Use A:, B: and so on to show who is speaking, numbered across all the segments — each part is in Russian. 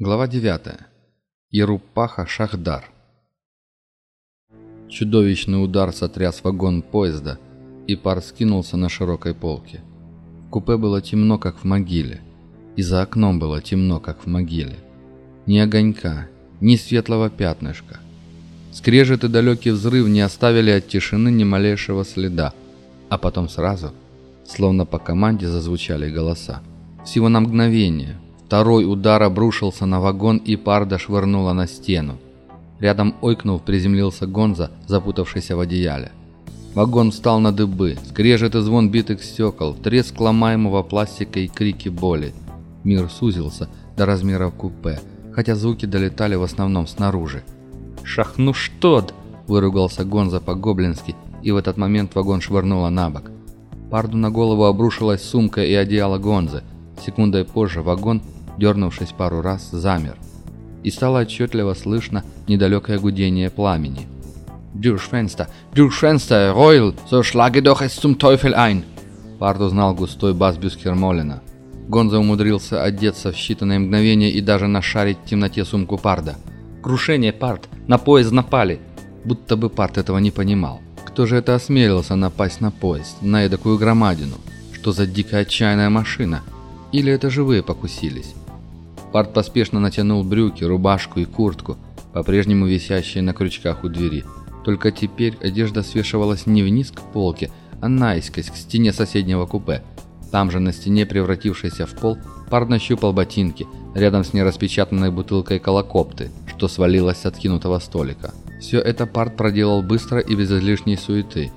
A: Глава 9. Ерупаха Шахдар. Чудовищный удар сотряс вагон поезда, и пар скинулся на широкой полке. В купе было темно, как в могиле, и за окном было темно, как в могиле. Ни огонька, ни светлого пятнышка. Скрежет и далекий взрыв не оставили от тишины ни малейшего следа, а потом сразу, словно по команде, зазвучали голоса. Всего на мгновение – Второй удар обрушился на вагон и Парда швырнула на стену. Рядом ойкнув, приземлился Гонза, запутавшийся в одеяле. Вагон встал на дыбы, скрежет и звон битых стекол, треск ломаемого пластика и крики боли. Мир сузился до размеров купе, хотя звуки долетали в основном снаружи. «Шахну что выругался Гонза по-гоблински, и в этот момент вагон швырнуло на бок. Парду на голову обрушилась сумка и одеяло Гонзы. Секундой позже вагон дернувшись пару раз, замер. И стало отчетливо слышно недалекое гудение пламени. «Du Schwänster! Du Schwänster! Royal! So schlage doch es zum Teufel ein!» Пард узнал густой бас Бюскермолина. Гонза умудрился одеться в считанные мгновения и даже нашарить в темноте сумку Парда. «Крушение, Пард! На поезд напали!» Будто бы Пард этого не понимал. Кто же это осмелился напасть на поезд, на эдакую громадину? Что за дикая отчаянная машина? Или это живые покусились? Парт поспешно натянул брюки, рубашку и куртку, по-прежнему висящие на крючках у двери. Только теперь одежда свешивалась не вниз к полке, а наискось к стене соседнего купе. Там же на стене, превратившейся в пол, Парт нащупал ботинки, рядом с нераспечатанной бутылкой колокопты, что свалилось с откинутого столика. Все это Парт проделал быстро и без излишней суеты.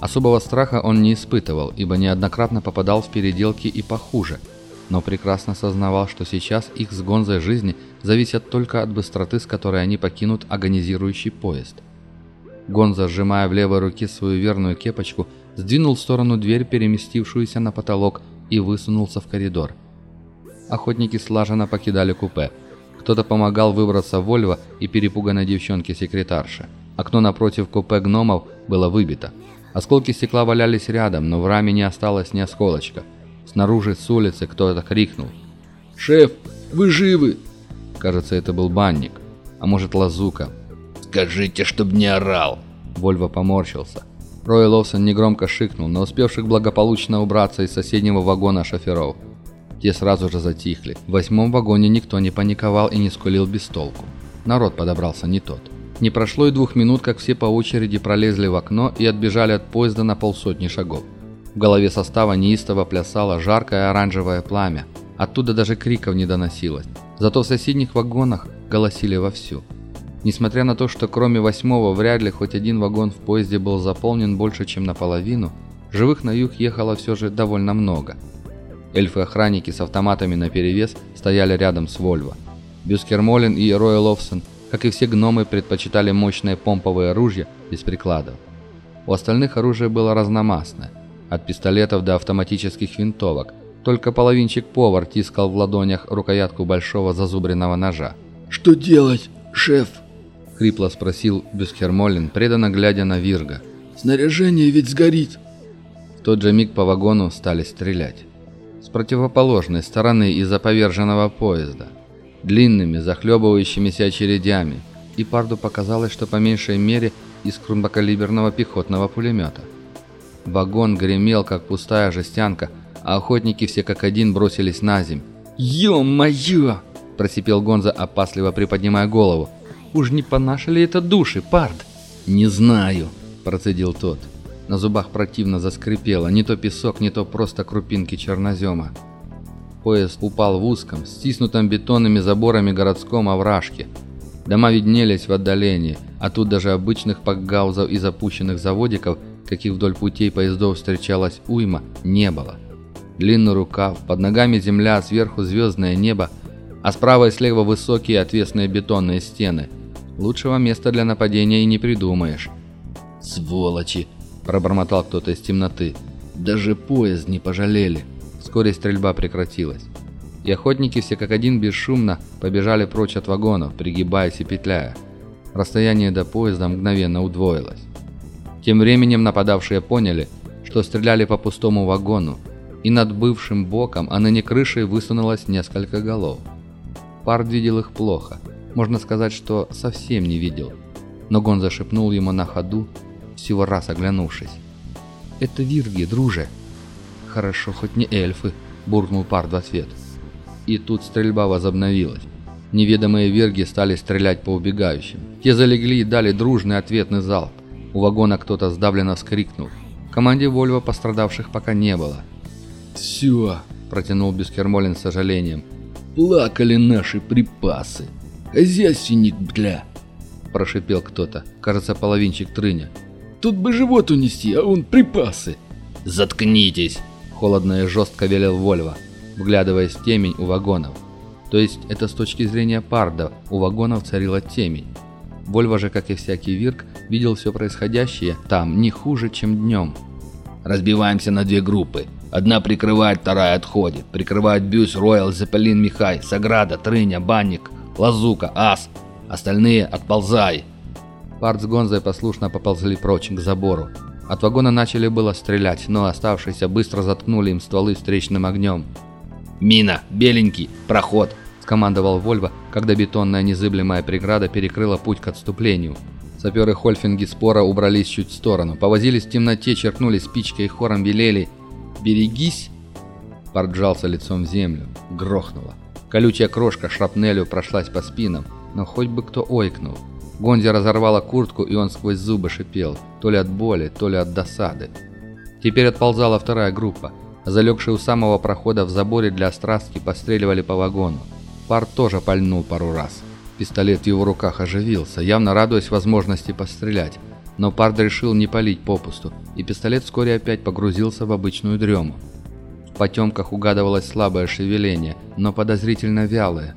A: Особого страха он не испытывал, ибо неоднократно попадал в переделки и похуже – но прекрасно сознавал, что сейчас их с Гонзой жизни зависят только от быстроты, с которой они покинут агонизирующий поезд. Гонза, сжимая в левой руке свою верную кепочку, сдвинул в сторону дверь, переместившуюся на потолок, и высунулся в коридор. Охотники слаженно покидали купе. Кто-то помогал выбраться Вольво и перепуганной девчонке-секретарше. Окно напротив купе гномов было выбито. Осколки стекла валялись рядом, но в раме не осталось ни осколочка – Снаружи с улицы кто-то крикнул. «Шеф, вы живы!» Кажется, это был банник. А может, лазука.
B: «Скажите, чтоб не орал!»
A: Вольво поморщился. Рой Ловсон негромко шикнул на успевших благополучно убраться из соседнего вагона шоферов. Те сразу же затихли. В восьмом вагоне никто не паниковал и не скулил без толку. Народ подобрался не тот. Не прошло и двух минут, как все по очереди пролезли в окно и отбежали от поезда на полсотни шагов. В голове состава неистово плясало жаркое оранжевое пламя. Оттуда даже криков не доносилось. Зато в соседних вагонах голосили вовсю. Несмотря на то, что кроме восьмого вряд ли хоть один вагон в поезде был заполнен больше, чем наполовину, живых на юг ехало все же довольно много. Эльфы-охранники с автоматами наперевес стояли рядом с Вольво. Бюскермолин и Рой Ловсон, как и все гномы, предпочитали мощные помповые ружья без прикладов. У остальных оружие было разномастное – от пистолетов до автоматических винтовок. Только половинчик-повар тискал в ладонях рукоятку большого зазубренного ножа.
C: «Что делать, шеф?»
A: — хрипло спросил Бюсхермолин, преданно глядя на Вирга.
C: «Снаряжение ведь сгорит!»
A: В тот же миг по вагону стали стрелять. С противоположной стороны из-за поверженного поезда. Длинными, захлебывающимися очередями. И Парду показалось, что по меньшей мере из крупнокалиберного пехотного пулемета — Вагон гремел, как пустая жестянка, а охотники все как один бросились на земь.
D: «Ё-моё!» – просипел Гонза, опасливо приподнимая голову. «Уж не по нашей ли это души, Пард?»
A: «Не знаю», – процедил тот. На зубах противно заскрипело, не то песок, не то просто крупинки чернозема. Поезд упал в узком, стиснутом бетонными заборами городском овражке. Дома виднелись в отдалении, а тут даже обычных пакгаузов и запущенных заводиков – каких вдоль путей поездов встречалась уйма, не было. Длинный рукав, под ногами земля, сверху звездное небо, а справа и слева высокие отвесные бетонные стены. Лучшего места для нападения и не придумаешь.
B: «Сволочи!»
A: – пробормотал кто-то из темноты. «Даже поезд не пожалели!» Вскоре стрельба прекратилась. И охотники все как один бесшумно побежали прочь от вагонов, пригибаясь и петляя. Расстояние до поезда мгновенно удвоилось. Тем временем нападавшие поняли, что стреляли по пустому вагону, и над бывшим боком, а ныне крышей высунулось несколько голов. Пард видел их плохо. Можно сказать, что совсем не видел. Но Гон зашепнул ему на ходу, всего раз оглянувшись. «Это вирги, друже!» «Хорошо, хоть не эльфы», — буркнул Пард в ответ. И тут стрельба возобновилась. Неведомые верги стали стрелять по убегающим. Те залегли и дали дружный ответный залп. У вагона кто-то сдавленно вскрикнул. В команде Вольво пострадавших пока не было.
C: «Все», –
A: протянул Бескермолин с сожалением.
C: «Плакали наши припасы. Хозяйственник, бля!»
A: – прошипел кто-то. Кажется, половинчик трыня.
C: «Тут бы живот унести, а он припасы!»
B: «Заткнитесь!»
A: – холодно и жестко велел Вольво, вглядываясь в темень у вагонов. То есть это с точки зрения Парда, у вагонов царила темень. Вольво же, как и всякий Вирк, видел все происходящее там не хуже, чем днем.
B: «Разбиваемся на две группы. Одна прикрывает, вторая отходит. Прикрывают Бюс, Роял, Зепелин, Михай, Саграда, Трыня, Банник, Лазука, Ас. Остальные отползай!»
A: Парт с Гонзой послушно поползли прочь к забору. От вагона начали было стрелять, но оставшиеся быстро заткнули им стволы встречным огнем.
B: «Мина! Беленький! Проход!»
A: – скомандовал Вольво, когда бетонная незыблемая преграда перекрыла путь к отступлению. Саперы Хольфинги спора убрались чуть в сторону, повозились в темноте, черкнули спичкой и хором велели «Берегись!» Порджался лицом в землю, грохнуло. Колючая крошка шрапнелью прошлась по спинам, но хоть бы кто ойкнул. Гонзи разорвала куртку, и он сквозь зубы шипел, то ли от боли, то ли от досады. Теперь отползала вторая группа – Залегшие у самого прохода в заборе для страстки постреливали по вагону. Пар тоже пальнул пару раз. Пистолет в его руках оживился, явно радуясь возможности пострелять. Но Пард решил не палить попусту, и пистолет вскоре опять погрузился в обычную дрему. В потемках угадывалось слабое шевеление, но подозрительно вялое.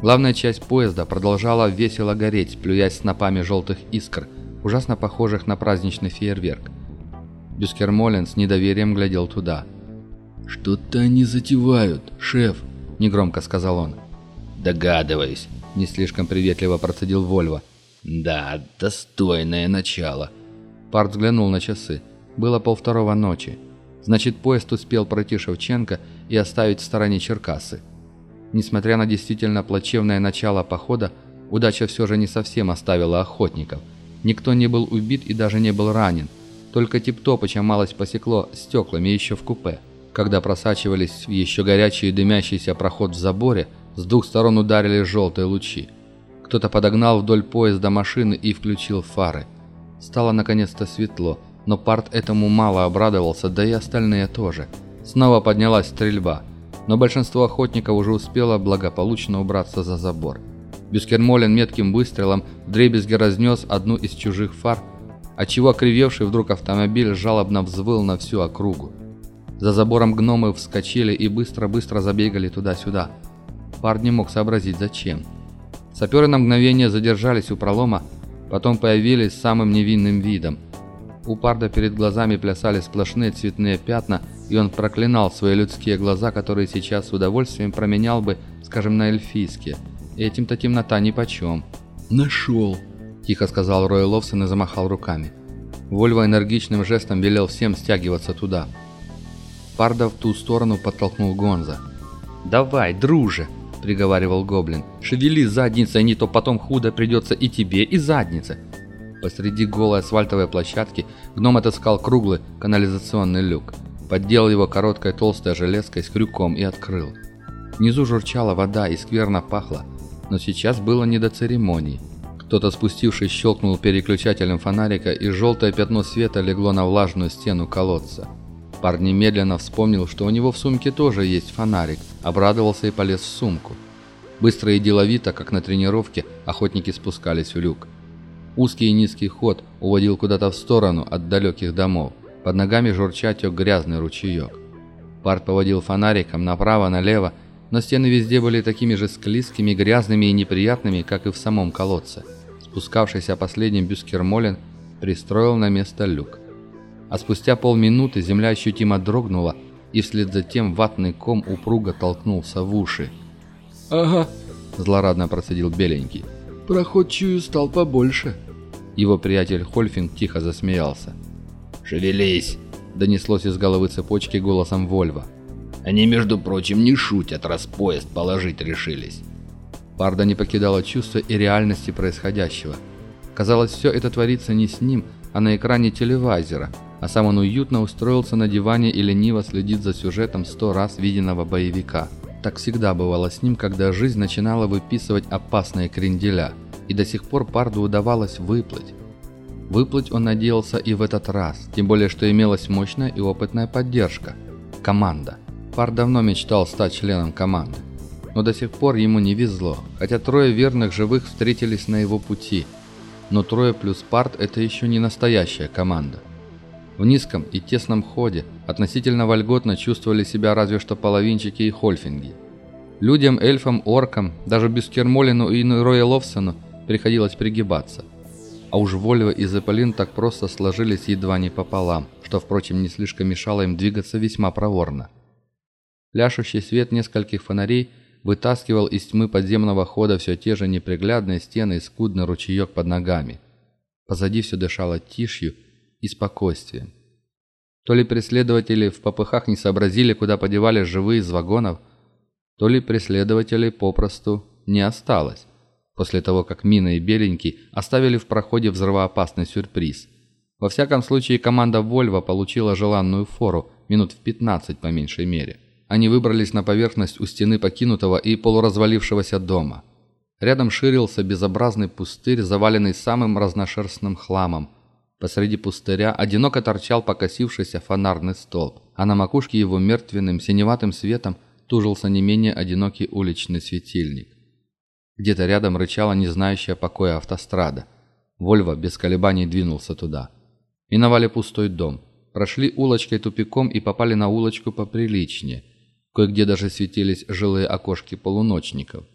A: Главная часть поезда продолжала весело гореть, плюясь снопами желтых искр, ужасно похожих на праздничный фейерверк. Бюскермолен с недоверием глядел туда –
C: «Что-то они затевают, шеф», –
A: негромко сказал он.
B: «Догадываюсь», –
A: не слишком приветливо процедил Вольво.
B: «Да, достойное начало».
A: Парт взглянул на часы. Было полвторого ночи. Значит, поезд успел пройти Шевченко и оставить в стороне Черкасы. Несмотря на действительно плачевное начало похода, удача все же не совсем оставила охотников. Никто не был убит и даже не был ранен. Только Тип-Топыча малость посекло стеклами еще в купе. Когда просачивались в еще горячий и дымящийся проход в заборе, с двух сторон ударили желтые лучи. Кто-то подогнал вдоль поезда машины и включил фары. Стало наконец-то светло, но Парт этому мало обрадовался, да и остальные тоже. Снова поднялась стрельба, но большинство охотников уже успело благополучно убраться за забор. Бюскермолин метким выстрелом вдребезги разнес одну из чужих фар, отчего окривевший вдруг автомобиль жалобно взвыл на всю округу. За забором гномы вскочили и быстро-быстро забегали туда-сюда. Пард не мог сообразить, зачем. Саперы на мгновение задержались у пролома, потом появились с самым невинным видом. У Парда перед глазами плясали сплошные цветные пятна, и он проклинал свои людские глаза, которые сейчас с удовольствием променял бы, скажем, на эльфийские. Этим-то темнота нипочем.
C: «Нашел!»
A: – тихо сказал Рой Ловсон и замахал руками. Вольво энергичным жестом велел всем стягиваться туда – Парда в ту сторону подтолкнул Гонза. «Давай, друже!» – приговаривал Гоблин. «Шевели задницей, не то потом худо придется и тебе, и заднице!» Посреди голой асфальтовой площадки гном отыскал круглый канализационный люк, подделал его короткой толстой железкой с крюком и открыл. Внизу журчала вода и скверно пахло, но сейчас было не до церемоний. Кто-то спустившись щелкнул переключателем фонарика, и желтое пятно света легло на влажную стену колодца. Пар немедленно вспомнил, что у него в сумке тоже есть фонарик, обрадовался и полез в сумку. Быстро и деловито, как на тренировке, охотники спускались в люк. Узкий и низкий ход уводил куда-то в сторону от далеких домов. Под ногами журча тек грязный ручеек. Парт поводил фонариком направо-налево, но стены везде были такими же склизкими, грязными и неприятными, как и в самом колодце. Спускавшийся последним Бюскермолен пристроил на место люк а спустя полминуты земля ощутимо дрогнула, и вслед за тем ватный ком упруго толкнулся в уши.
C: «Ага», –
A: злорадно процедил Беленький.
C: «Проход чую стал побольше».
A: Его приятель Хольфинг тихо засмеялся.
B: «Шевелись!»
A: – донеслось из головы цепочки голосом Вольва.
B: «Они, между прочим, не шутят, раз поезд положить решились».
A: Парда не покидало чувство и реальности происходящего. Казалось, все это творится не с ним, а на экране телевизора, а сам он уютно устроился на диване и лениво следит за сюжетом сто раз виденного боевика. Так всегда бывало с ним, когда жизнь начинала выписывать опасные кренделя, и до сих пор Парду удавалось выплыть. Выплыть он надеялся и в этот раз, тем более что имелась мощная и опытная поддержка – команда. Пар давно мечтал стать членом команды. Но до сих пор ему не везло, хотя трое верных живых встретились на его пути. Но трое плюс Парт – это еще не настоящая команда. В низком и тесном ходе относительно вольготно чувствовали себя разве что половинчики и хольфинги. Людям, эльфам, оркам, даже Бюскермолину и Роя Ловсону приходилось пригибаться. А уж Вольво и Зепполин так просто сложились едва не пополам, что, впрочем, не слишком мешало им двигаться весьма проворно. Пляшущий свет нескольких фонарей вытаскивал из тьмы подземного хода все те же неприглядные стены и скудный ручеек под ногами. Позади все дышало тишью и спокойствием. То ли преследователи в попыхах не сообразили, куда подевались живые из вагонов, то ли преследователей попросту не осталось, после того, как Мина и Беленький оставили в проходе взрывоопасный сюрприз. Во всяком случае, команда «Вольво» получила желанную фору, минут в 15 по меньшей мере. Они выбрались на поверхность у стены покинутого и полуразвалившегося дома. Рядом ширился безобразный пустырь, заваленный самым разношерстным хламом. Посреди пустыря одиноко торчал покосившийся фонарный столб, а на макушке его мертвенным синеватым светом тужился не менее одинокий уличный светильник. Где-то рядом рычала не знающая покоя автострада. Вольво без колебаний двинулся туда. Миновали пустой дом, прошли улочкой тупиком и попали на улочку поприличнее – Кое-где даже светились жилые окошки полуночников.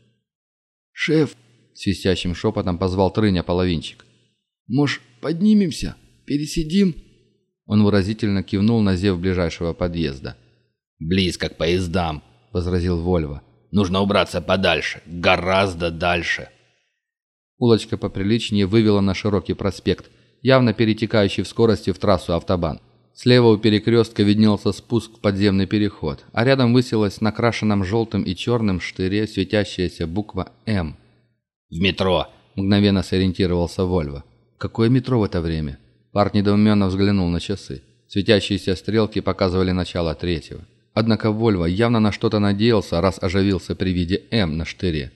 C: «Шеф!»
A: — свистящим шепотом позвал Трыня половинчик.
C: «Может, поднимемся? Пересидим?»
A: Он выразительно кивнул на зев ближайшего подъезда.
B: «Близко к поездам», —
A: возразил Вольво.
B: «Нужно убраться подальше, гораздо дальше».
A: Улочка поприличнее вывела на широкий проспект, явно перетекающий в скорости в трассу автобан. Слева у перекрестка виднелся спуск в подземный переход, а рядом высилась на крашенном желтым и черным штыре светящаяся буква «М».
B: «В метро!»
A: – мгновенно сориентировался Вольво. «Какое метро в это время?» Парк недоуменно взглянул на часы. Светящиеся стрелки показывали начало третьего. Однако Вольво явно на что-то надеялся, раз оживился при виде «М» на штыре.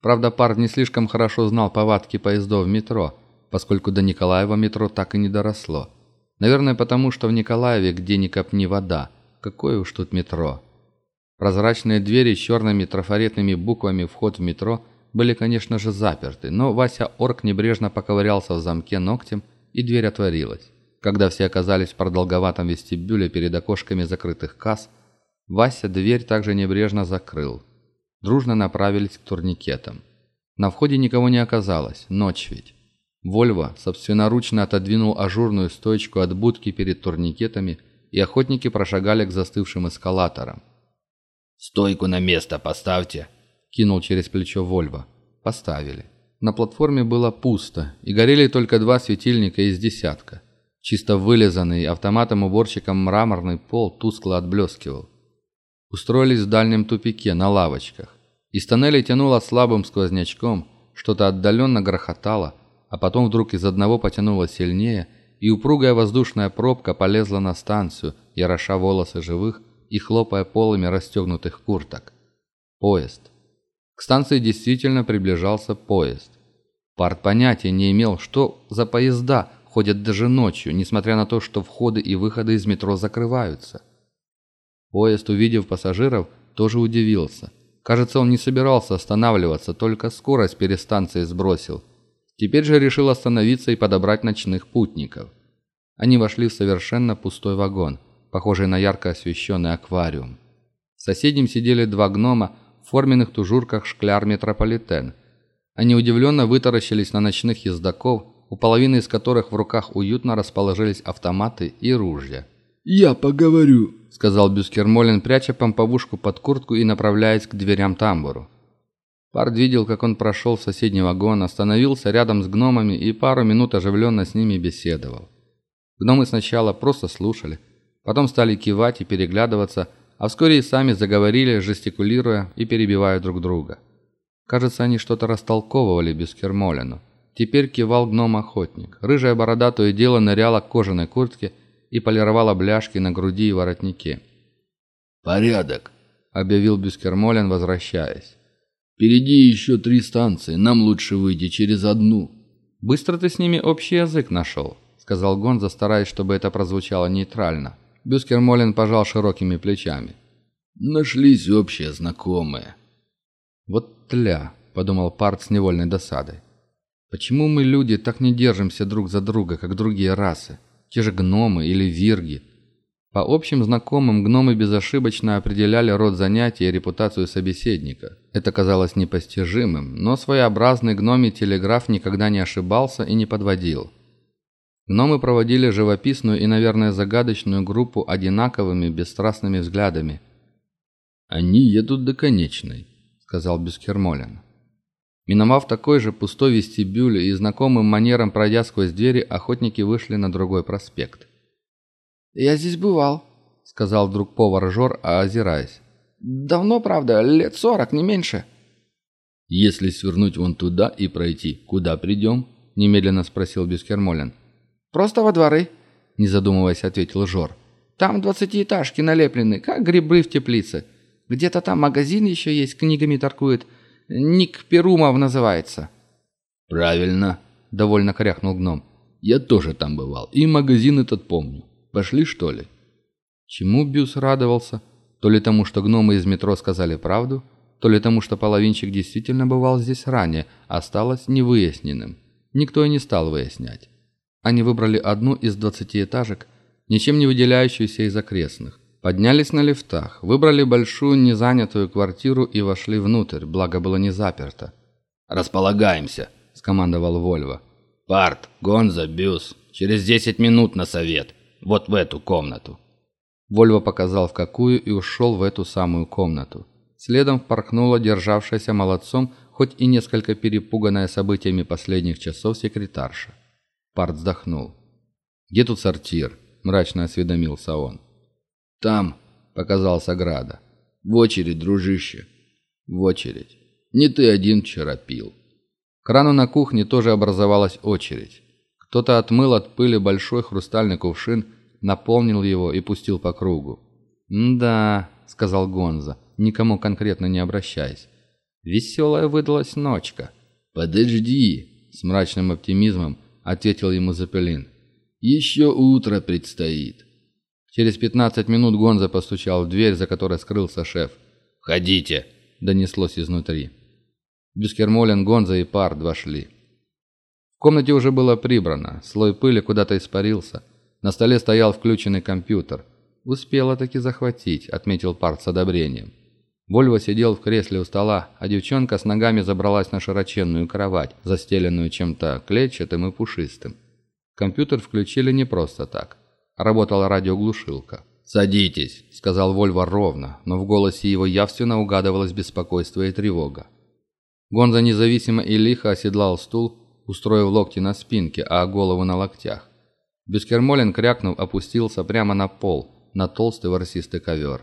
A: Правда, парк не слишком хорошо знал повадки поездов в метро, поскольку до Николаева метро так и не доросло. Наверное, потому что в Николаеве, где ни копни вода. Какое уж тут метро. Прозрачные двери с черными трафаретными буквами «Вход в метро» были, конечно же, заперты, но Вася Орк небрежно поковырялся в замке ногтем, и дверь отворилась. Когда все оказались в продолговатом вестибюле перед окошками закрытых касс, Вася дверь также небрежно закрыл. Дружно направились к турникетам. На входе никого не оказалось, ночь ведь. Вольво собственноручно отодвинул ажурную стойку от будки перед турникетами, и охотники прошагали к застывшим эскалаторам.
B: «Стойку на место поставьте!» – кинул через плечо Вольво. Поставили. На платформе было пусто, и горели только два светильника из десятка. Чисто вылизанный автоматом-уборщиком мраморный пол тускло отблескивал. Устроились в дальнем тупике, на лавочках. Из тоннеля тянуло слабым сквознячком, что-то отдаленно грохотало – а потом вдруг из одного потянуло сильнее, и упругая воздушная пробка полезла на станцию, яроша волосы живых и хлопая полами расстегнутых курток. Поезд. К станции действительно приближался поезд. Парт понятия не имел, что за поезда ходят даже ночью, несмотря на то, что входы и выходы из метро закрываются. Поезд, увидев пассажиров, тоже удивился. Кажется, он не собирался останавливаться, только скорость перед станцией сбросил – Теперь же решил остановиться и подобрать ночных путников. Они вошли в совершенно пустой вагон, похожий на ярко освещенный аквариум. В соседнем сидели два гнома в форменных тужурках шкляр метрополитен. Они удивленно вытаращились на ночных ездаков, у половины из которых в руках уютно расположились автоматы и ружья.
C: «Я поговорю», —
A: сказал Бюскермолин, пряча помповушку под куртку и направляясь к дверям тамбуру. Пард видел, как он прошел в соседний вагон, остановился рядом с гномами и пару минут оживленно с ними беседовал. Гномы сначала просто слушали, потом стали кивать и переглядываться, а вскоре и сами заговорили, жестикулируя и перебивая друг друга. Кажется, они что-то растолковывали Бюскермолену. Теперь кивал гном-охотник. Рыжая борода то и дело ныряла к кожаной куртке и полировала бляшки на груди и воротнике.
B: «Порядок», — объявил Бюскермолен, возвращаясь. «Впереди еще три станции, нам лучше выйти через одну».
A: «Быстро ты с ними общий язык нашел», — сказал Гонза, стараясь, чтобы это прозвучало нейтрально. Бюскермолен пожал широкими плечами.
B: «Нашлись общие знакомые».
A: «Вот тля», — подумал Парт с невольной досадой. «Почему мы, люди, так не держимся друг за друга, как другие расы? Те же гномы или вирги?» По общим знакомым гномы безошибочно определяли род занятий и репутацию собеседника. Это казалось непостижимым, но своеобразный гномий телеграф никогда не ошибался и не подводил. Гномы проводили живописную и, наверное, загадочную группу одинаковыми бесстрастными взглядами.
B: «Они едут до конечной», — сказал Бюскермолен.
A: Миновав такой же пустой вестибюль и знакомым манером пройдя сквозь двери, охотники вышли на другой проспект.
D: «Я здесь бывал», — сказал вдруг повар Жор, а озираясь. «Давно, правда, лет сорок, не меньше».
B: «Если свернуть вон туда и пройти, куда придем?» — немедленно спросил Бескермолен.
D: «Просто во дворы», — не задумываясь, ответил Жор. «Там двадцатиэтажки налеплены, как грибы в теплице. Где-то там магазин еще есть, книгами торгует. Ник Перумов называется».
B: «Правильно», — довольно кряхнул гном. «Я тоже там бывал, и магазин этот помню. Пошли, что ли?»
A: Чему Бюс радовался? То ли тому, что гномы из метро сказали правду, то ли тому, что половинчик действительно бывал здесь ранее, осталось невыясненным. Никто и не стал выяснять. Они выбрали одну из двадцатиэтажек, ничем не выделяющуюся из окрестных. Поднялись на лифтах, выбрали большую незанятую квартиру и вошли внутрь, благо было не заперто.
B: «Располагаемся», — скомандовал Вольво. «Парт, Гонза, Бюс, через десять минут на совет». Вот в эту комнату».
A: Вольво показал в какую и ушел в эту самую комнату. Следом впорхнула державшаяся молодцом, хоть и несколько перепуганная событиями последних часов секретарша. Парт вздохнул. «Где тут сортир?» – мрачно осведомился он.
B: «Там», – показался Града. «В очередь, дружище. В очередь. Не ты один вчера пил».
A: К крану на кухне тоже образовалась очередь. Кто-то отмыл от пыли большой хрустальный кувшин, наполнил его и пустил по кругу. «Да», — сказал Гонза, никому конкретно не обращаясь. «Веселая выдалась ночка».
B: «Подожди», — с мрачным оптимизмом ответил ему Запелин. «Еще утро предстоит».
A: Через пятнадцать минут Гонза постучал в дверь, за которой скрылся шеф.
B: «Входите», — донеслось изнутри.
A: Бюскермолен, Гонза и Пард вошли. Комнате уже было прибрано, слой пыли куда-то испарился. На столе стоял включенный компьютер. «Успела таки захватить», — отметил Парт с одобрением. Вольво сидел в кресле у стола, а девчонка с ногами забралась на широченную кровать, застеленную чем-то клетчатым и пушистым. Компьютер включили не просто так. Работала радиоглушилка.
B: «Садитесь», — сказал
A: Вольво ровно, но в голосе его явственно угадывалось беспокойство и тревога. Гонза независимо и лихо оседлал стул, устроив локти на спинке, а голову на локтях. Бескермолин, крякнув, опустился прямо на пол, на толстый ворсистый ковер.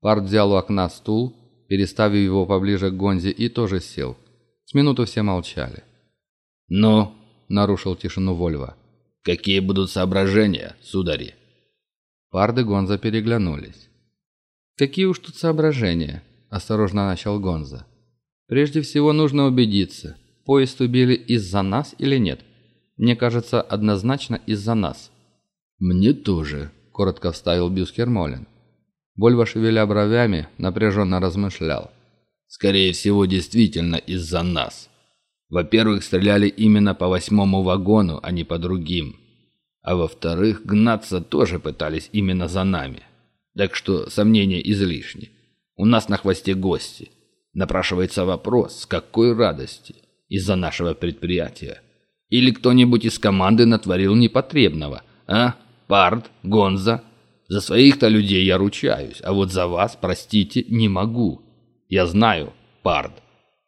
A: Парт взял у окна стул, переставив его поближе к Гонзе, и тоже сел. С минуту все молчали.
B: «Ну?»
A: — нарушил тишину Вольва.
B: «Какие будут соображения, судари?»
A: Парды Гонза переглянулись. «Какие уж тут соображения?» – осторожно начал Гонза. «Прежде всего нужно убедиться, Поезд убили из-за нас или нет? Мне кажется, однозначно из-за нас».
B: «Мне тоже», — коротко вставил Бюскермолин.
A: Вольво, шевеля бровями, напряженно размышлял.
B: «Скорее всего, действительно из-за нас. Во-первых, стреляли именно по восьмому вагону, а не по другим. А во-вторых, гнаться тоже пытались именно за нами. Так что сомнения излишни. У нас на хвосте гости. Напрашивается вопрос, с какой радости? Из-за нашего предприятия? Или кто-нибудь из команды натворил непотребного, а? Парт, Гонза? За своих-то людей я ручаюсь, а вот за вас, простите, не могу. Я знаю, Парт,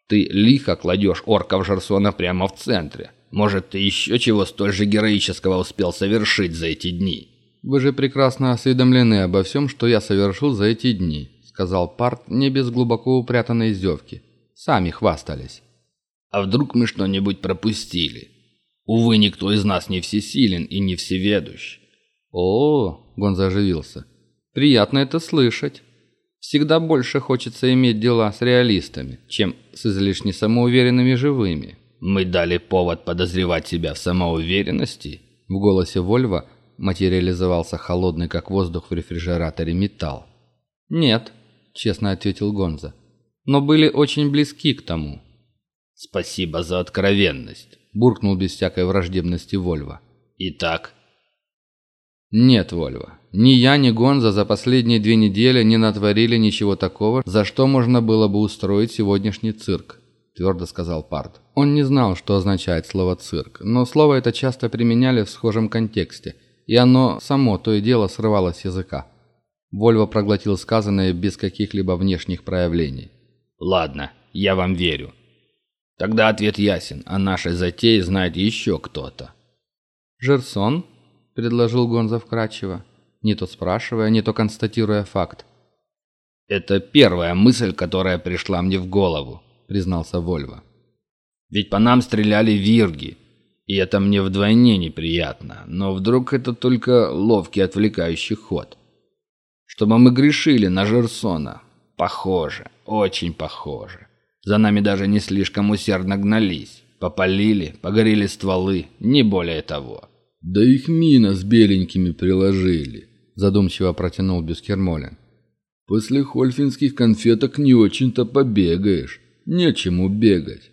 B: ты лихо кладешь орков Жерсона прямо в центре. Может, ты еще чего столь же героического успел совершить за эти дни?»
A: «Вы же прекрасно осведомлены обо всем, что я совершил за эти дни», сказал Парт не без глубоко упрятанной издевки. Сами хвастались.
B: А вдруг мы что-нибудь пропустили? Увы, никто из нас не всесилен и не всеведущ.
A: О, Гонза оживился. Приятно это слышать. Всегда больше хочется иметь дела с реалистами, чем с излишне самоуверенными живыми.
B: Мы дали повод подозревать себя в самоуверенности.
A: В голосе Вольва материализовался холодный, как воздух в рефрижераторе, металл. «Нет», — честно ответил Гонза, — «но были очень близки к тому».
B: «Спасибо за откровенность», —
A: буркнул без всякой враждебности Вольва.
B: «Итак?»
A: «Нет, Вольва, ни я, ни Гонза за последние две недели не натворили ничего такого, за что можно было бы устроить сегодняшний цирк», — твердо сказал Парт. Он не знал, что означает слово «цирк», но слово это часто применяли в схожем контексте, и оно само то и дело срывалось с языка. Вольво проглотил сказанное без каких-либо внешних проявлений.
B: «Ладно, я вам верю. Тогда ответ ясен. О нашей затее знает еще кто-то».
A: «Жерсон?» – предложил Гонза вкратчиво, не то спрашивая, не то констатируя факт.
B: «Это первая мысль, которая пришла мне в голову», – признался Вольво. «Ведь по нам стреляли вирги, и это мне вдвойне неприятно, но вдруг это только ловкий отвлекающий ход. Чтобы мы грешили на Жерсона. Похоже, очень похоже. За нами даже не слишком усердно гнались. Попалили, погорели стволы, не более того.
C: «Да их мина с беленькими приложили», –
A: задумчиво протянул Бюскермолин.
C: «После хольфинских конфеток не очень-то побегаешь. Нечему бегать».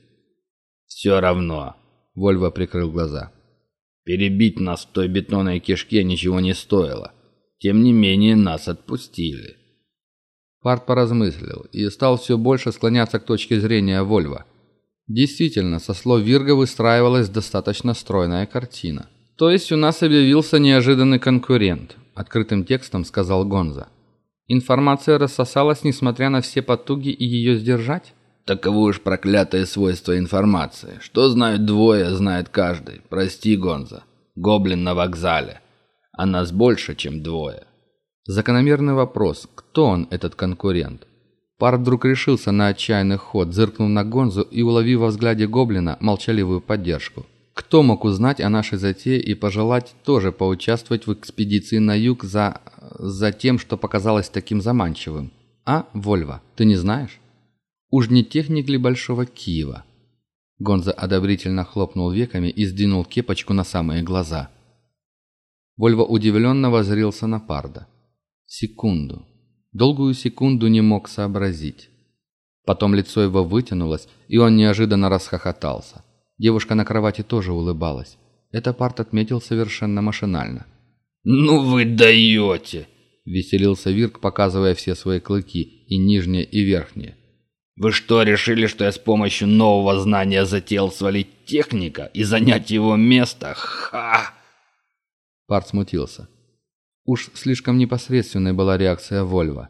B: «Все равно», – Вольво прикрыл глаза. «Перебить нас в той бетонной кишке ничего не стоило. Тем не менее, нас отпустили».
A: Парт поразмыслил и стал все больше склоняться к точке зрения Вольва. Действительно, со слов Вирга выстраивалась достаточно стройная картина. «То есть у нас объявился неожиданный конкурент», – открытым текстом сказал Гонза. «Информация рассосалась, несмотря на все потуги и ее сдержать?»
B: Таково уж проклятое свойство информации. Что знают двое, знает каждый. Прости, Гонза. Гоблин на вокзале. А нас больше, чем двое.
A: Закономерный вопрос, кто он, этот конкурент? Пар вдруг решился на отчаянный ход, зыркнул на Гонзу и, уловив во взгляде гоблина молчаливую поддержку. Кто мог узнать о нашей затее и пожелать тоже поучаствовать в экспедиции на юг за... за тем, что показалось таким заманчивым? А, Вольва, ты не знаешь? Уж не техник ли Большого Киева? Гонза одобрительно хлопнул веками и сдвинул кепочку на самые глаза. Вольво удивленно возрился на Парда. Секунду. Долгую секунду не мог сообразить. Потом лицо его вытянулось, и он неожиданно расхохотался. Девушка на кровати тоже улыбалась. Это Парт отметил совершенно машинально.
B: «Ну вы даете!»
A: – веселился Вирк, показывая все свои клыки, и нижние, и верхние.
B: Вы что, решили, что я с помощью нового знания затеял свалить техника и занять его место? Ха!»
A: Парт смутился. Уж слишком непосредственной была реакция Вольва.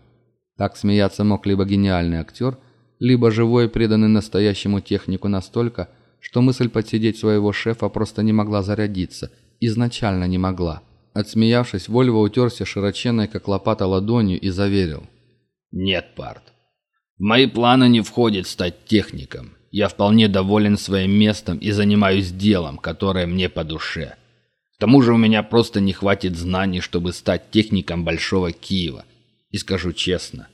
A: Так смеяться мог либо гениальный актер, либо живой преданный настоящему технику настолько, что мысль подсидеть своего шефа просто не могла зарядиться, изначально не могла. Отсмеявшись, Вольво утерся широченной, как лопата, ладонью и заверил.
B: «Нет, Парт, в мои планы не входит стать техником. Я вполне доволен своим местом и занимаюсь делом, которое мне по душе. К тому же у меня просто не хватит знаний, чтобы стать техником Большого Киева. И скажу честно,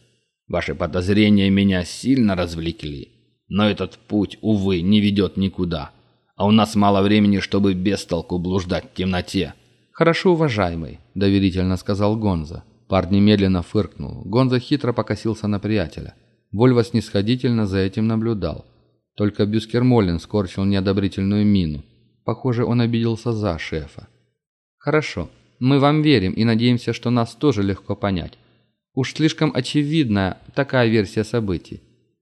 B: ваши подозрения меня сильно развлекли. Но этот путь, увы, не ведет никуда. А у нас мало времени, чтобы без толку блуждать в темноте.
A: «Хорошо, уважаемый», – доверительно сказал Гонза. Парень немедленно фыркнул. Гонза хитро покосился на приятеля. Вольво снисходительно за этим наблюдал. Только Бюскермолин скорчил неодобрительную мину. Похоже, он обиделся за шефа. «Хорошо, мы вам верим и надеемся, что нас тоже легко понять. Уж слишком очевидная такая версия событий.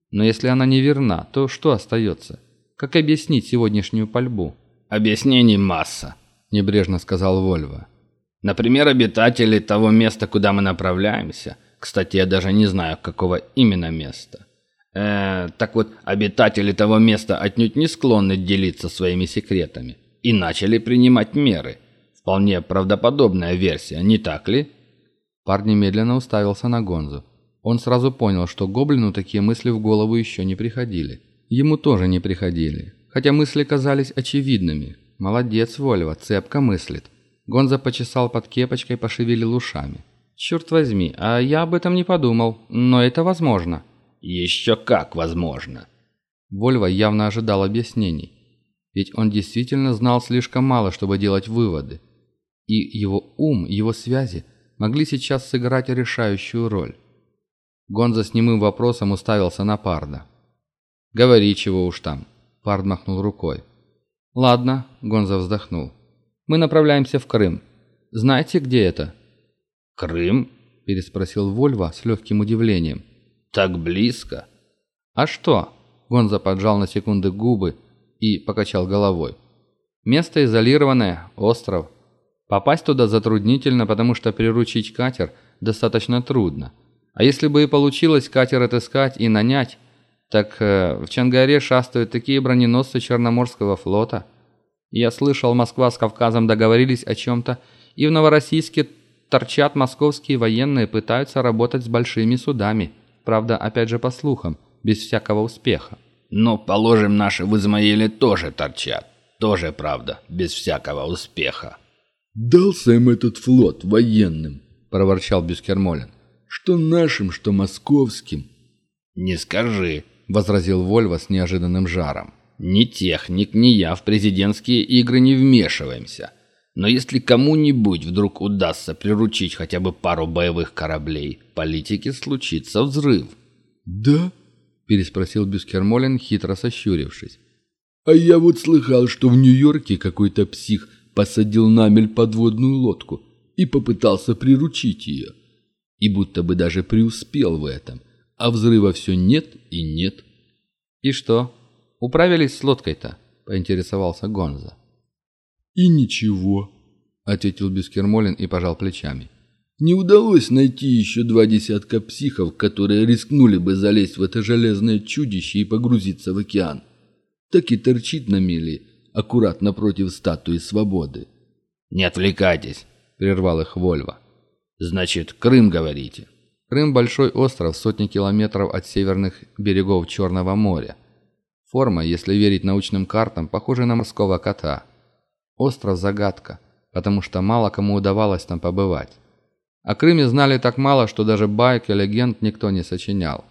A: Но если она не верна, то что остается? Как объяснить сегодняшнюю пальбу?»
B: «Объяснений масса», – небрежно сказал Вольво. «Например, обитатели того места, куда мы направляемся – кстати, я даже не знаю, какого именно места. Э, так вот, обитатели того места отнюдь не склонны делиться своими секретами и начали принимать меры. Вполне правдоподобная версия, не так ли?
A: Парень медленно уставился на Гонзу. Он сразу понял, что гоблину такие мысли в голову еще не приходили. ему тоже не приходили, хотя мысли казались очевидными. Молодец, Вольва, цепко мыслит. Гонза почесал под кепочкой, пошевелил ушами. «Черт возьми, а я об этом не подумал, но это возможно».
B: «Еще как возможно!»
A: Вольва явно ожидал объяснений. Ведь он действительно знал слишком мало, чтобы делать выводы. И его ум, его связи могли сейчас сыграть решающую роль. Гонза с немым вопросом уставился на Парда. «Говори, чего уж там», — Пард махнул рукой. «Ладно», — Гонза вздохнул. «Мы направляемся в Крым. Знаете, где это?»
B: «Крым?»
A: – переспросил Вольва с легким удивлением.
B: «Так близко?»
A: «А что?» – Гонза поджал на секунды губы и покачал головой. «Место изолированное, остров. Попасть туда затруднительно, потому что приручить катер достаточно трудно. А если бы и получилось катер отыскать и нанять, так э, в Чангаре шастают такие броненосцы Черноморского флота. Я слышал, Москва с Кавказом договорились о чем-то, и в Новороссийске торчат московские военные, пытаются работать с большими судами. Правда, опять же по слухам, без всякого успеха.
B: Но, положим, наши в Измаиле тоже торчат. Тоже правда, без всякого успеха.
C: «Дался им этот флот военным», –
A: проворчал Бюскермолин.
C: «Что нашим, что московским».
B: «Не скажи», –
A: возразил Вольво с неожиданным жаром.
B: «Ни техник, ни я в президентские игры не вмешиваемся. Но если кому-нибудь вдруг удастся приручить хотя бы пару боевых кораблей, политике случится взрыв.
C: «Да?»
A: – переспросил Бюскермолин, хитро сощурившись.
C: «А я вот слыхал, что в Нью-Йорке какой-то псих посадил на мель подводную лодку и попытался приручить ее. И будто бы даже преуспел в этом, а взрыва все нет и нет».
A: «И что, управились с лодкой-то?» – поинтересовался Гонза.
C: «И ничего», — ответил Бескермолин и пожал плечами. «Не удалось найти еще два десятка психов, которые рискнули бы залезть в это железное чудище и погрузиться в океан. Так и торчит на мели, аккуратно против статуи свободы».
B: «Не отвлекайтесь», — прервал их Вольво. «Значит, Крым, говорите?»
A: Крым – большой остров, сотни километров от северных берегов Черного моря. Форма, если верить научным картам, похожа на морского кота – Остров – загадка, потому что мало кому удавалось там побывать. О Крыме знали так мало, что даже байк и легенд никто не сочинял.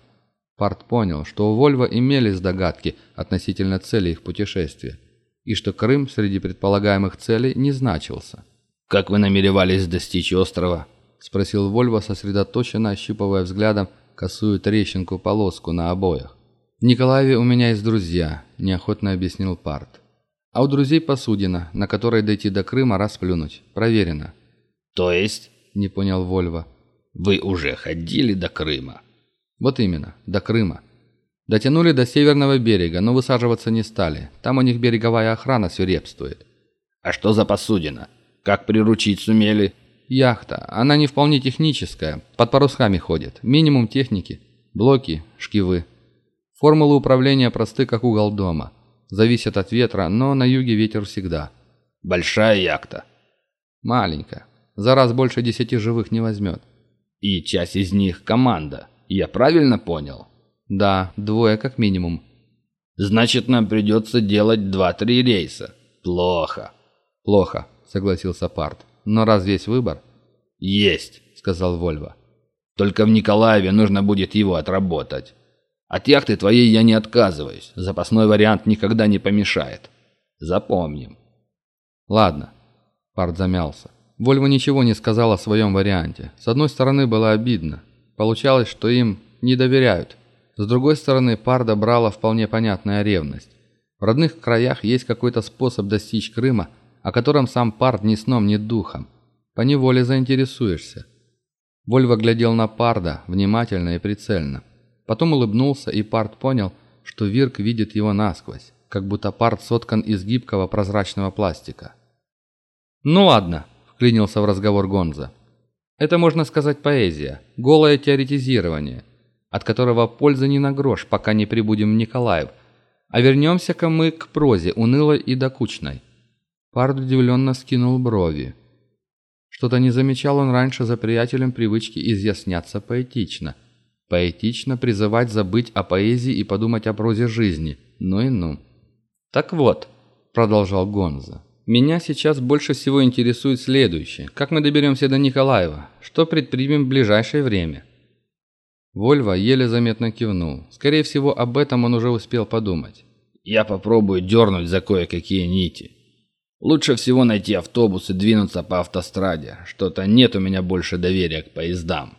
A: Парт понял, что у Вольва имелись догадки относительно цели их путешествия, и что Крым среди предполагаемых целей не значился.
B: «Как вы намеревались достичь острова?»
A: – спросил Вольво, сосредоточенно ощупывая взглядом косую трещинку-полоску на обоях. «В Николаеве у меня есть друзья», – неохотно объяснил Парт. А у друзей посудина, на которой дойти до Крыма расплюнуть. Проверено.
B: То есть?
A: Не понял Вольво.
B: Вы уже ходили до Крыма?
A: Вот именно, до Крыма. Дотянули до северного берега, но высаживаться не стали. Там у них береговая охрана свирепствует.
B: А что за посудина? Как приручить сумели?
A: Яхта. Она не вполне техническая. Под парусами ходит. Минимум техники. Блоки, шкивы. Формулы управления просты, как угол дома. Зависит от ветра, но на юге ветер всегда.
B: Большая яхта?
A: Маленькая. За раз больше десяти живых не возьмет.
B: И часть из них команда. Я правильно понял?
A: Да, двое как минимум.
B: Значит, нам придется делать два-три рейса. Плохо.
A: Плохо, согласился Парт. Но раз есть выбор?
B: Есть,
A: сказал Вольво.
B: Только в Николаеве нужно будет его отработать. От яхты твоей я не отказываюсь. Запасной вариант никогда не помешает. Запомним.
A: Ладно. Парт замялся. Вольво ничего не сказал о своем варианте. С одной стороны, было обидно. Получалось, что им не доверяют. С другой стороны, Парда брала вполне понятная ревность. В родных краях есть какой-то способ достичь Крыма, о котором сам Пард ни сном, ни духом. По неволе заинтересуешься. Вольво глядел на Парда внимательно и прицельно. Потом улыбнулся, и Парт понял, что Вирк видит его насквозь, как будто Парт соткан из гибкого прозрачного пластика. «Ну ладно», — вклинился в разговор Гонза. «Это, можно сказать, поэзия, голое теоретизирование, от которого пользы не на грош, пока не прибудем в Николаев, а вернемся-ка мы к прозе, унылой и докучной». Парт удивленно скинул брови. Что-то не замечал он раньше за приятелем привычки изъясняться поэтично — Поэтично призывать забыть о поэзии и подумать о прозе жизни. Ну и ну. «Так вот», — продолжал Гонза, — «меня сейчас больше всего интересует следующее. Как мы доберемся до Николаева? Что предпримем в ближайшее время?» Вольва еле заметно кивнул. Скорее всего, об этом он уже успел подумать.
B: «Я попробую дернуть за кое-какие нити. Лучше всего найти автобус и двинуться по автостраде. Что-то нет у меня больше доверия к поездам».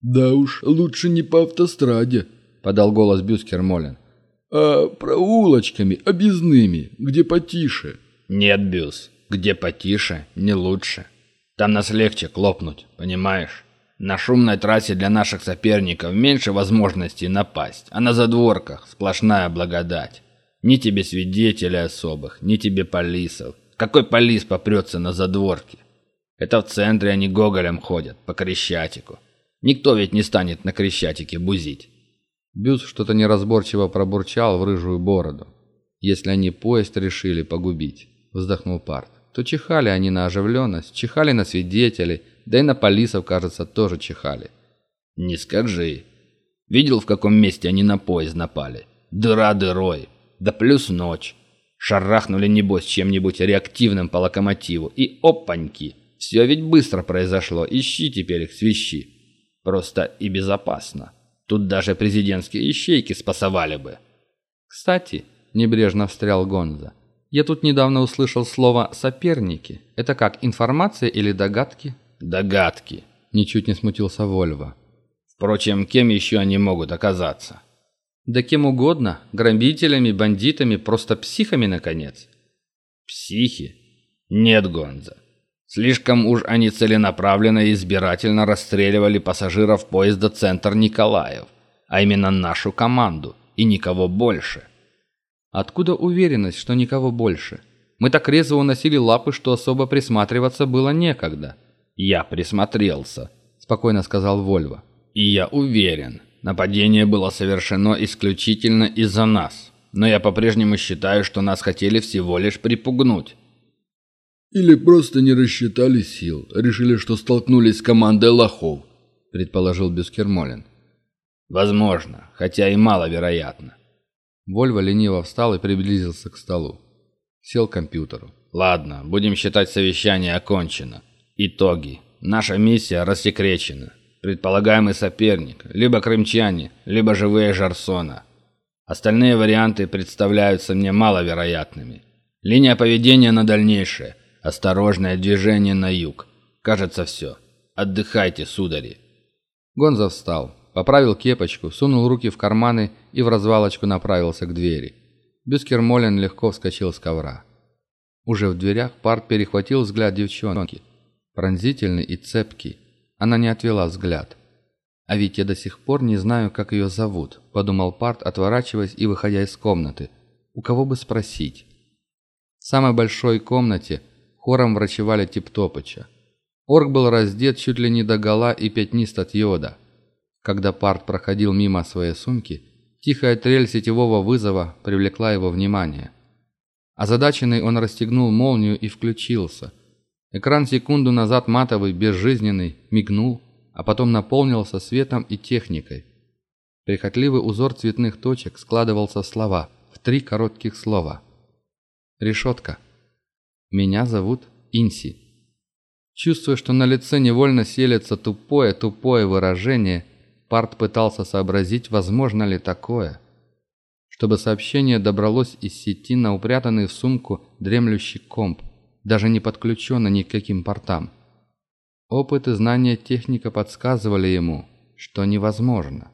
C: «Да уж, лучше не по автостраде», — подал голос Бюскер Молин, «а проулочками, объездными, где потише».
B: «Нет, Бюс, где потише, не лучше. Там нас легче клопнуть, понимаешь? На шумной трассе для наших соперников меньше возможностей напасть, а на задворках сплошная благодать. Ни тебе свидетелей особых, ни тебе полисов. Какой полис попрется на задворке? Это в центре они гоголем ходят, по Крещатику. Никто ведь не станет на Крещатике бузить.
A: Бюс что-то неразборчиво пробурчал в рыжую бороду. Если они поезд решили погубить, вздохнул Парт, то чихали они на оживленность, чихали на свидетелей, да и на полисов, кажется, тоже чихали.
B: Не скажи. Видел, в каком месте они на поезд напали? Дыра дырой. Да плюс ночь. Шарахнули, небось, чем-нибудь реактивным по локомотиву. И опаньки. Все ведь быстро произошло. Ищи теперь их, свищи. Просто и безопасно. Тут даже президентские ищейки спасовали бы.
A: Кстати, небрежно встрял Гонза. Я тут недавно услышал слово «соперники». Это как, информация или догадки?
B: Догадки.
A: Ничуть не смутился Вольво.
B: Впрочем, кем еще они могут оказаться?
A: Да кем угодно. Грабителями, бандитами, просто психами, наконец.
B: Психи? Нет, Гонза. Слишком уж они целенаправленно и избирательно расстреливали пассажиров поезда «Центр Николаев», а именно нашу команду, и никого больше.
A: Откуда уверенность, что никого больше? Мы так резво уносили лапы, что особо присматриваться было некогда.
B: «Я присмотрелся», –
A: спокойно сказал Вольво.
B: «И я уверен, нападение было совершено исключительно из-за нас. Но я по-прежнему считаю, что нас хотели всего лишь припугнуть.
C: Или просто не рассчитали сил, решили, что столкнулись с командой лохов, предположил Бескермолин.
B: Возможно, хотя и маловероятно.
A: Вольво лениво встал и приблизился к столу. Сел к компьютеру.
B: Ладно, будем считать совещание окончено. Итоги. Наша миссия рассекречена. Предполагаемый соперник, либо крымчане, либо живые Жарсона. Остальные варианты представляются мне маловероятными. Линия поведения на дальнейшее – Осторожное движение на юг. Кажется, все. Отдыхайте, судари.
A: Гонза встал, поправил кепочку, сунул руки в карманы и в развалочку направился к двери. Бюскермолен легко вскочил с ковра. Уже в дверях Парт перехватил взгляд девчонки. Пронзительный и цепкий. Она не отвела взгляд. «А ведь я до сих пор не знаю, как ее зовут», – подумал Парт, отворачиваясь и выходя из комнаты. «У кого бы спросить?» В самой большой комнате хором врачевали Типтопыча. Орк был раздет чуть ли не до гола и пятнист от йода. Когда Парт проходил мимо своей сумки, тихая трель сетевого вызова привлекла его внимание. Озадаченный он расстегнул молнию и включился. Экран секунду назад матовый, безжизненный, мигнул, а потом наполнился светом и техникой. Прихотливый узор цветных точек складывался в слова, в три коротких слова. «Решетка». Меня зовут Инси. Чувствуя, что на лице невольно селится тупое-тупое выражение, Парт пытался сообразить, возможно ли такое. Чтобы сообщение добралось из сети на упрятанный в сумку дремлющий комп, даже не подключенный ни к каким портам. Опыт и знания техника подсказывали ему, что невозможно.